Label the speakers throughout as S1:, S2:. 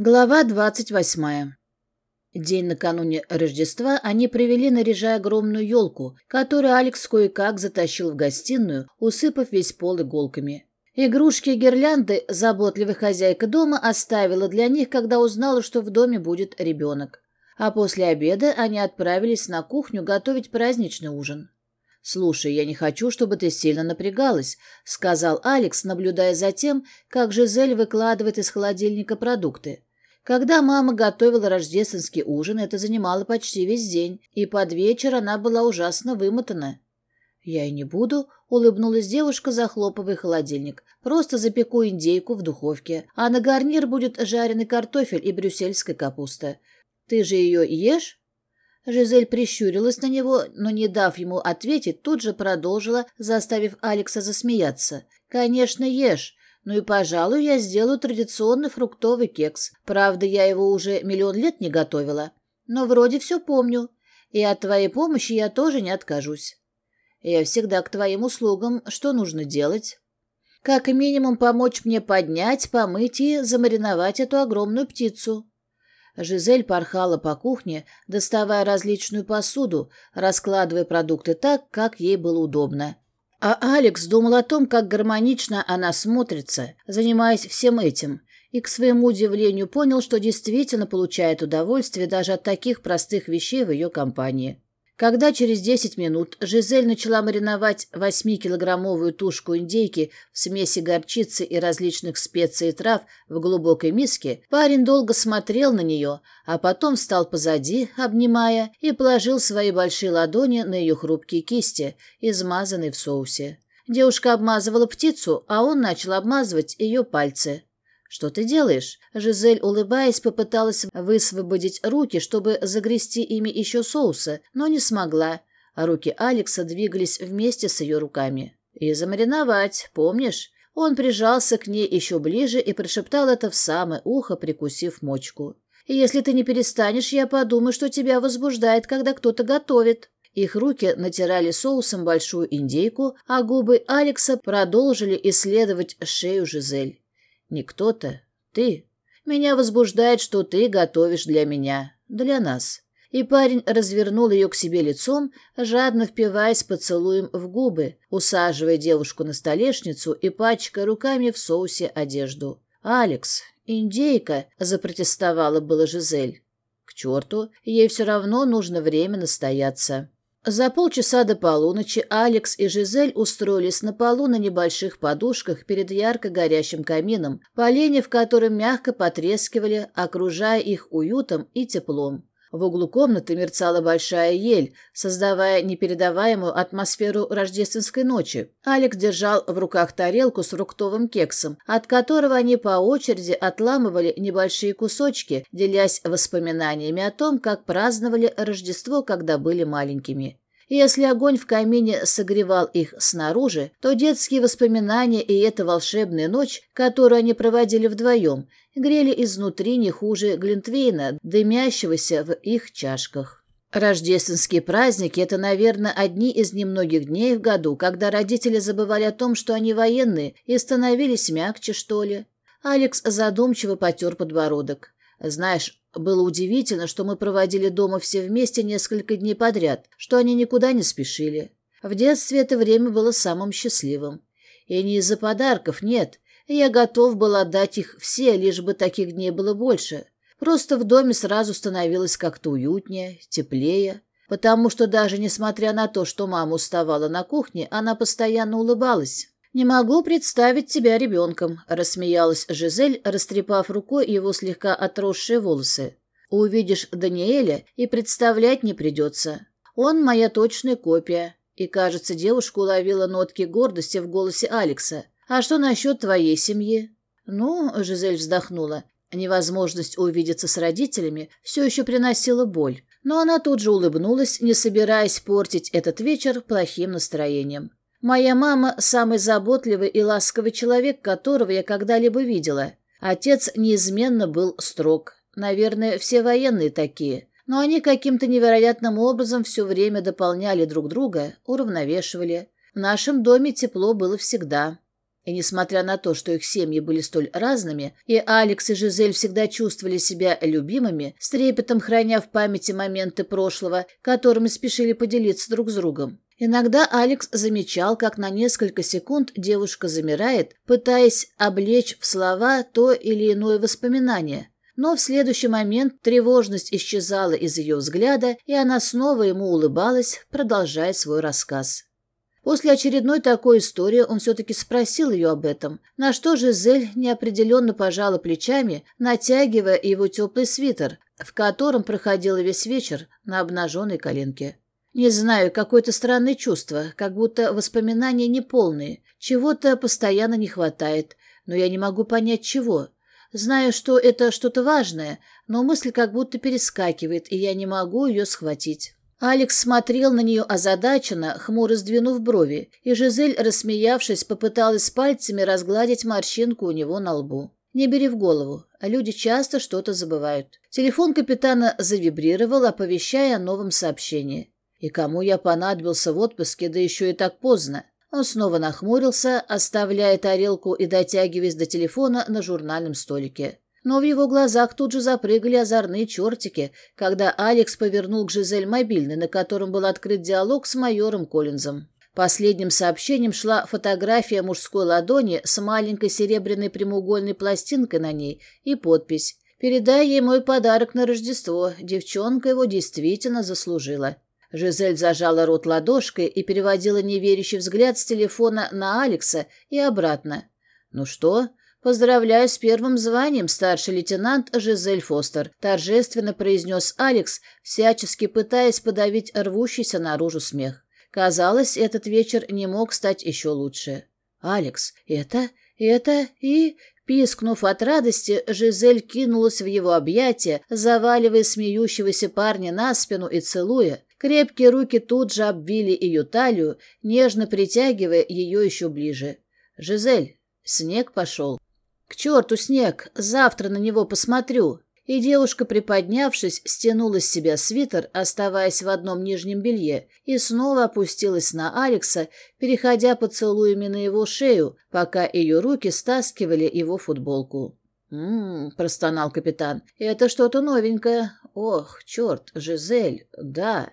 S1: Глава 28. День накануне Рождества они привели, наряжая огромную елку, которую Алекс кое-как затащил в гостиную, усыпав весь пол иголками. Игрушки и гирлянды заботливая хозяйка дома оставила для них, когда узнала, что в доме будет ребенок. А после обеда они отправились на кухню готовить праздничный ужин. «Слушай, я не хочу, чтобы ты сильно напрягалась», — сказал Алекс, наблюдая за тем, как Жизель выкладывает из холодильника продукты. Когда мама готовила рождественский ужин, это занимало почти весь день, и под вечер она была ужасно вымотана. «Я и не буду», — улыбнулась девушка, захлопывая холодильник. «Просто запеку индейку в духовке, а на гарнир будет жареный картофель и брюссельская капуста. Ты же ее ешь?» Жизель прищурилась на него, но, не дав ему ответить, тут же продолжила, заставив Алекса засмеяться. «Конечно, ешь. Ну и, пожалуй, я сделаю традиционный фруктовый кекс. Правда, я его уже миллион лет не готовила. Но вроде все помню. И от твоей помощи я тоже не откажусь. Я всегда к твоим услугам. Что нужно делать? Как минимум помочь мне поднять, помыть и замариновать эту огромную птицу. Жизель порхала по кухне, доставая различную посуду, раскладывая продукты так, как ей было удобно. А Алекс думал о том, как гармонично она смотрится, занимаясь всем этим, и, к своему удивлению, понял, что действительно получает удовольствие даже от таких простых вещей в ее компании. Когда через 10 минут Жизель начала мариновать 8-килограммовую тушку индейки в смеси горчицы и различных специй и трав в глубокой миске, парень долго смотрел на нее, а потом встал позади, обнимая, и положил свои большие ладони на ее хрупкие кисти, измазанные в соусе. Девушка обмазывала птицу, а он начал обмазывать ее пальцы. «Что ты делаешь?» Жизель, улыбаясь, попыталась высвободить руки, чтобы загрести ими еще соуса, но не смогла. А руки Алекса двигались вместе с ее руками. «И замариновать, помнишь?» Он прижался к ней еще ближе и прошептал это в самое ухо, прикусив мочку. «Если ты не перестанешь, я подумаю, что тебя возбуждает, когда кто-то готовит». Их руки натирали соусом большую индейку, а губы Алекса продолжили исследовать шею Жизель. Не кто-то, ты. Меня возбуждает, что ты готовишь для меня, для нас. И парень развернул ее к себе лицом, жадно впиваясь поцелуем в губы, усаживая девушку на столешницу и пачкая руками в соусе одежду. «Алекс, индейка!» – запротестовала была Жизель. «К черту, ей все равно нужно время настояться». За полчаса до полуночи Алекс и Жизель устроились на полу на небольших подушках перед ярко горящим камином, поленья в котором мягко потрескивали, окружая их уютом и теплом. В углу комнаты мерцала большая ель, создавая непередаваемую атмосферу рождественской ночи. Алекс держал в руках тарелку с фруктовым кексом, от которого они по очереди отламывали небольшие кусочки, делясь воспоминаниями о том, как праздновали Рождество, когда были маленькими. Если огонь в камине согревал их снаружи, то детские воспоминания и эта волшебная ночь, которую они проводили вдвоем, грели изнутри не хуже Глинтвейна, дымящегося в их чашках. Рождественские праздники – это, наверное, одни из немногих дней в году, когда родители забывали о том, что они военные, и становились мягче, что ли. Алекс задумчиво потер подбородок. «Знаешь, было удивительно, что мы проводили дома все вместе несколько дней подряд, что они никуда не спешили. В детстве это время было самым счастливым. И не из-за подарков, нет. Я готов был отдать их все, лишь бы таких дней было больше. Просто в доме сразу становилось как-то уютнее, теплее. Потому что даже несмотря на то, что мама уставала на кухне, она постоянно улыбалась. «Не могу представить тебя ребенком», — рассмеялась Жизель, растрепав рукой его слегка отросшие волосы. «Увидишь Даниэля, и представлять не придется. Он моя точная копия». И, кажется, девушка уловила нотки гордости в голосе Алекса. «А что насчет твоей семьи?» «Ну», — Жизель вздохнула, — невозможность увидеться с родителями все еще приносила боль. Но она тут же улыбнулась, не собираясь портить этот вечер плохим настроением. Моя мама – самый заботливый и ласковый человек, которого я когда-либо видела. Отец неизменно был строг. Наверное, все военные такие. Но они каким-то невероятным образом все время дополняли друг друга, уравновешивали. В нашем доме тепло было всегда. И несмотря на то, что их семьи были столь разными, и Алекс и Жизель всегда чувствовали себя любимыми, с трепетом храня в памяти моменты прошлого, которыми спешили поделиться друг с другом. Иногда Алекс замечал, как на несколько секунд девушка замирает, пытаясь облечь в слова то или иное воспоминание. Но в следующий момент тревожность исчезала из ее взгляда, и она снова ему улыбалась, продолжая свой рассказ. После очередной такой истории он все-таки спросил ее об этом, на что Жизель неопределенно пожала плечами, натягивая его теплый свитер, в котором проходила весь вечер на обнаженной коленке. Не знаю, какое-то странное чувство, как будто воспоминания неполные. Чего-то постоянно не хватает, но я не могу понять чего. Знаю, что это что-то важное, но мысль как будто перескакивает, и я не могу ее схватить. Алекс смотрел на нее озадаченно, хмуро сдвинув брови, и Жизель, рассмеявшись, попыталась пальцами разгладить морщинку у него на лбу. Не бери в голову, а люди часто что-то забывают. Телефон капитана завибрировал, оповещая о новом сообщении и кому я понадобился в отпуске, да еще и так поздно. Он снова нахмурился, оставляя тарелку и дотягиваясь до телефона на журнальном столике. Но в его глазах тут же запрыгали озорные чертики, когда Алекс повернул к Жизель мобильный, на котором был открыт диалог с майором Коллинзом. Последним сообщением шла фотография мужской ладони с маленькой серебряной прямоугольной пластинкой на ней и подпись «Передай ей мой подарок на Рождество, девчонка его действительно заслужила». Жизель зажала рот ладошкой и переводила неверящий взгляд с телефона на Алекса и обратно. «Ну что?» «Поздравляю с первым званием, старший лейтенант Жизель Фостер», – торжественно произнес Алекс, всячески пытаясь подавить рвущийся наружу смех. Казалось, этот вечер не мог стать еще лучше. «Алекс, это... это... и...» Пискнув от радости, Жизель кинулась в его объятия, заваливая смеющегося парня на спину и целуя. Крепкие руки тут же обвили ее талию, нежно притягивая ее еще ближе. «Жизель, снег пошел». «К черту снег! Завтра на него посмотрю!» И девушка, приподнявшись, стянула с себя свитер, оставаясь в одном нижнем белье, и снова опустилась на Алекса, переходя поцелуями на его шею, пока ее руки стаскивали его футболку. «М-м-м», простонал капитан, — «это что-то новенькое. Ох, черт, Жизель, да».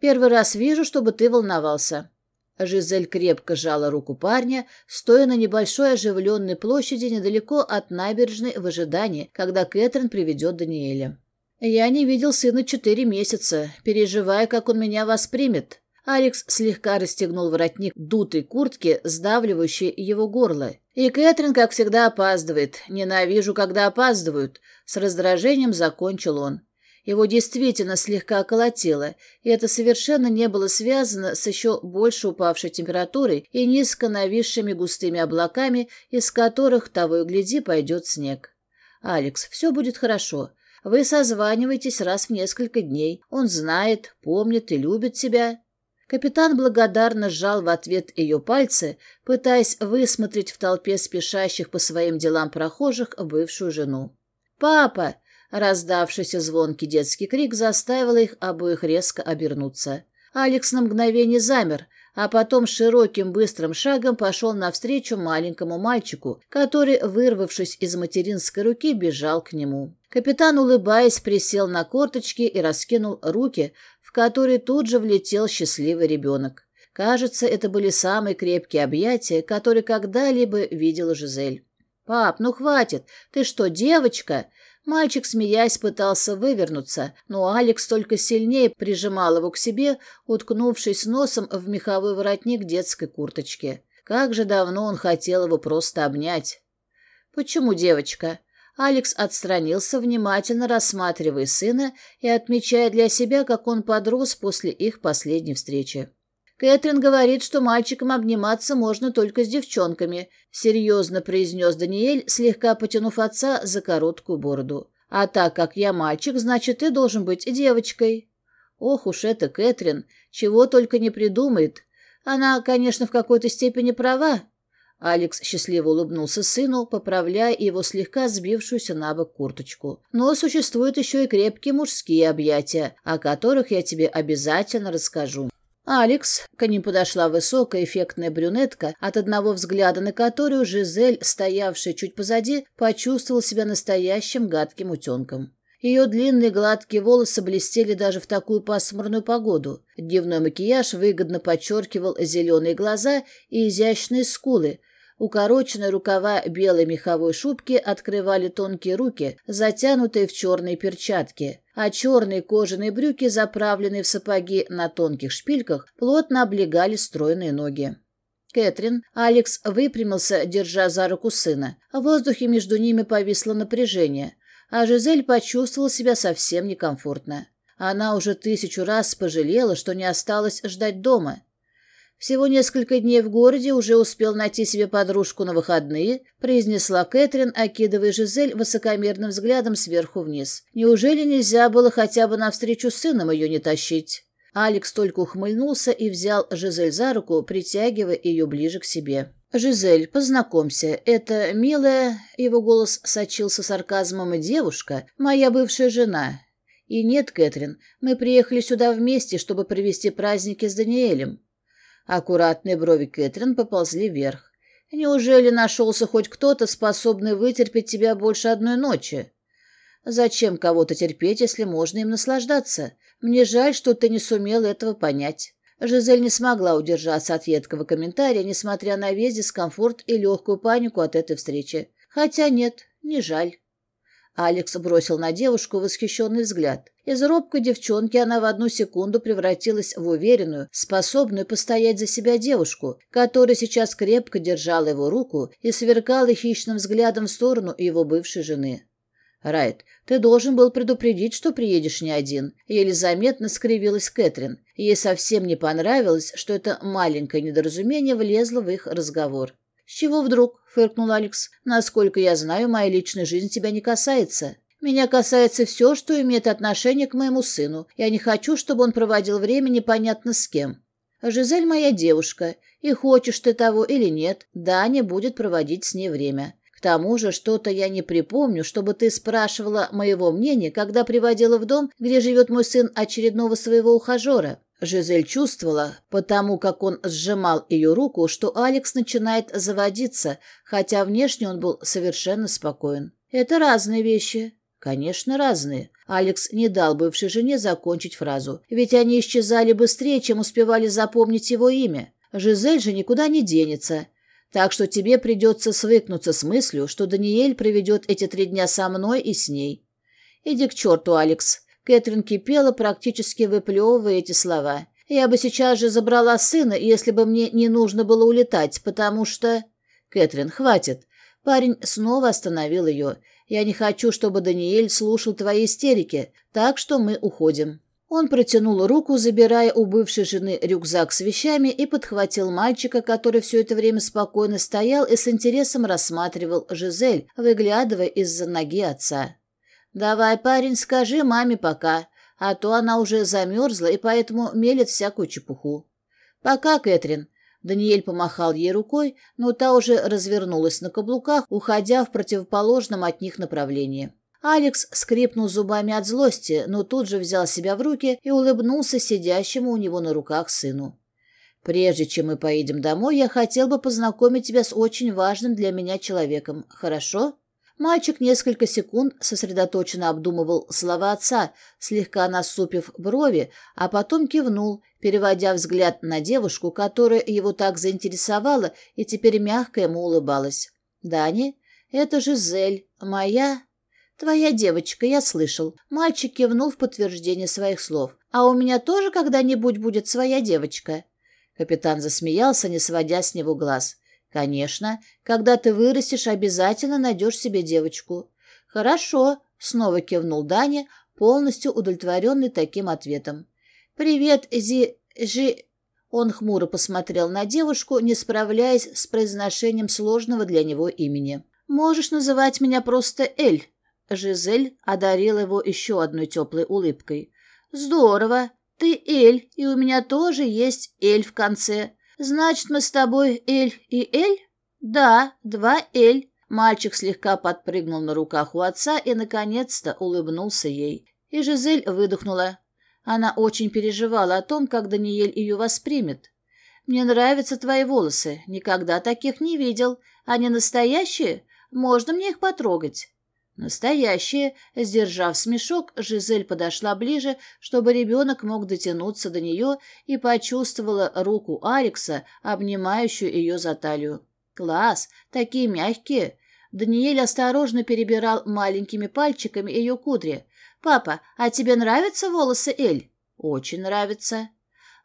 S1: Первый раз вижу, чтобы ты волновался». Жизель крепко сжала руку парня, стоя на небольшой оживленной площади недалеко от набережной в ожидании, когда Кэтрин приведет Даниэля. «Я не видел сына четыре месяца, переживая, как он меня воспримет». Алекс слегка расстегнул воротник дутой куртки, сдавливающей его горло. «И Кэтрин, как всегда, опаздывает. Ненавижу, когда опаздывают». С раздражением закончил он. Его действительно слегка околотило, и это совершенно не было связано с еще больше упавшей температурой и низко нависшими густыми облаками, из которых того и гляди пойдет снег. «Алекс, все будет хорошо. Вы созваниваетесь раз в несколько дней. Он знает, помнит и любит тебя». Капитан благодарно сжал в ответ ее пальцы, пытаясь высмотреть в толпе спешащих по своим делам прохожих бывшую жену. «Папа!» Раздавшийся звонкий детский крик заставил их обоих резко обернуться. Алекс на мгновение замер, а потом широким быстрым шагом пошел навстречу маленькому мальчику, который, вырвавшись из материнской руки, бежал к нему. Капитан, улыбаясь, присел на корточки и раскинул руки, в которые тут же влетел счастливый ребенок. Кажется, это были самые крепкие объятия, которые когда-либо видела Жизель. «Пап, ну хватит! Ты что, девочка?» Мальчик, смеясь, пытался вывернуться, но Алекс только сильнее прижимал его к себе, уткнувшись носом в меховой воротник детской курточки. Как же давно он хотел его просто обнять. «Почему девочка?» Алекс отстранился, внимательно рассматривая сына и отмечая для себя, как он подрос после их последней встречи. Кэтрин говорит, что мальчикам обниматься можно только с девчонками», — серьезно произнес Даниэль, слегка потянув отца за короткую бороду. «А так как я мальчик, значит, ты должен быть девочкой». «Ох уж это Кэтрин, чего только не придумает. Она, конечно, в какой-то степени права». Алекс счастливо улыбнулся сыну, поправляя его слегка сбившуюся на бок курточку. «Но существуют еще и крепкие мужские объятия, о которых я тебе обязательно расскажу». Алекс, к ним подошла высокая эффектная брюнетка. А От одного взгляда на которую Жизель, стоявшая чуть позади, почувствовал себя настоящим гадким утенком. Ее длинные гладкие волосы блестели даже в такую пасмурную погоду. Дневной макияж выгодно подчеркивал зеленые глаза и изящные скулы, Укороченной рукава белой меховой шубки открывали тонкие руки, затянутые в черные перчатки, а черные кожаные брюки, заправленные в сапоги на тонких шпильках, плотно облегали стройные ноги. Кэтрин, Алекс выпрямился, держа за руку сына. В воздухе между ними повисло напряжение, а Жизель почувствовала себя совсем некомфортно. Она уже тысячу раз пожалела, что не осталось ждать дома – всего несколько дней в городе уже успел найти себе подружку на выходные, произнесла Кэтрин, окидывая Жизель высокомерным взглядом сверху вниз. Неужели нельзя было хотя бы навстречу с сыном ее не тащить? Алекс только ухмыльнулся и взял Жизель за руку, притягивая ее ближе к себе. «Жизель, познакомься, это милая...» Его голос сочился сарказмом. «Девушка, моя бывшая жена». «И нет, Кэтрин, мы приехали сюда вместе, чтобы провести праздники с Даниэлем. Аккуратные брови Кэтрин поползли вверх. «Неужели нашелся хоть кто-то, способный вытерпеть тебя больше одной ночи?» «Зачем кого-то терпеть, если можно им наслаждаться? Мне жаль, что ты не сумел этого понять». Жизель не смогла удержаться от едкого комментария, несмотря на весь дискомфорт и легкую панику от этой встречи. Хотя нет, не жаль. Алекс бросил на девушку восхищенный взгляд. Из робкой девчонки она в одну секунду превратилась в уверенную, способную постоять за себя девушку, которая сейчас крепко держала его руку и сверкала хищным взглядом в сторону его бывшей жены. «Райт, ты должен был предупредить, что приедешь не один», — еле заметно скривилась Кэтрин. Ей совсем не понравилось, что это маленькое недоразумение влезло в их разговор. Чего вдруг?» — фыркнул Алекс. «Насколько я знаю, моя личная жизнь тебя не касается». «Меня касается все, что имеет отношение к моему сыну. Я не хочу, чтобы он проводил время непонятно с кем. Жизель моя девушка, и хочешь ты того или нет, Даня будет проводить с ней время. К тому же что-то я не припомню, чтобы ты спрашивала моего мнения, когда приводила в дом, где живет мой сын очередного своего ухажера». Жизель чувствовала, потому как он сжимал ее руку, что Алекс начинает заводиться, хотя внешне он был совершенно спокоен. «Это разные вещи». «Конечно, разные». Алекс не дал бывшей жене закончить фразу, ведь они исчезали быстрее, чем успевали запомнить его имя. «Жизель же никуда не денется». Так что тебе придется свыкнуться с мыслью, что Даниэль проведет эти три дня со мной и с ней. Иди к черту, Алекс. Кэтрин кипела, практически выплевывая эти слова. «Я бы сейчас же забрала сына, если бы мне не нужно было улетать, потому что...» «Кэтрин, хватит!» Парень снова остановил ее. «Я не хочу, чтобы Даниэль слушал твои истерики, так что мы уходим». Он протянул руку, забирая у бывшей жены рюкзак с вещами и подхватил мальчика, который все это время спокойно стоял и с интересом рассматривал Жизель, выглядывая из-за ноги отца. «Давай, парень, скажи маме пока, а то она уже замерзла и поэтому мелет всякую чепуху». «Пока, Кэтрин». Даниэль помахал ей рукой, но та уже развернулась на каблуках, уходя в противоположном от них направлении. Алекс скрипнул зубами от злости, но тут же взял себя в руки и улыбнулся сидящему у него на руках сыну. «Прежде чем мы поедем домой, я хотел бы познакомить тебя с очень важным для меня человеком, хорошо?» Мальчик несколько секунд сосредоточенно обдумывал слова отца, слегка насупив брови, а потом кивнул, переводя взгляд на девушку, которая его так заинтересовала и теперь мягко ему улыбалась. «Дани, это же Зель, моя...» «Твоя девочка, я слышал». Мальчик кивнул в подтверждение своих слов. «А у меня тоже когда-нибудь будет своя девочка?» Капитан засмеялся, не сводя с него глаз. Конечно, когда ты вырастешь, обязательно найдешь себе девочку. Хорошо, снова кивнул Дани, полностью удовлетворенный таким ответом. Привет, Зи... Жи... Он хмуро посмотрел на девушку, не справляясь с произношением сложного для него имени. «Можешь называть меня просто Эль». Жизель одарила его еще одной теплой улыбкой. «Здорово. Ты Эль, и у меня тоже есть Эль в конце. Значит, мы с тобой Эль и Эль? Да, два Эль. Мальчик слегка подпрыгнул на руках у отца и, наконец-то, улыбнулся ей. И Жизель выдохнула. Она очень переживала о том, как Даниэль ее воспримет. «Мне нравятся твои волосы. Никогда таких не видел. Они настоящие? Можно мне их потрогать?» Настоящая!» Сдержав смешок, Жизель подошла ближе, чтобы ребенок мог дотянуться до нее и почувствовала руку Алекса, обнимающую ее за талию. «Класс! Такие мягкие!» Даниэль осторожно перебирал маленькими пальчиками ее кудри. «Папа, а тебе нравятся волосы Эль?» «Очень нравится».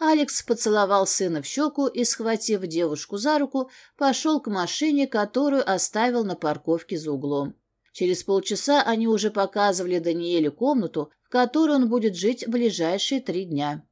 S1: Алекс поцеловал сына в щеку и, схватив девушку за руку, пошел к машине, которую оставил на парковке за углом. Через полчаса они уже показывали Даниэлю комнату, в которой он будет жить в ближайшие три дня.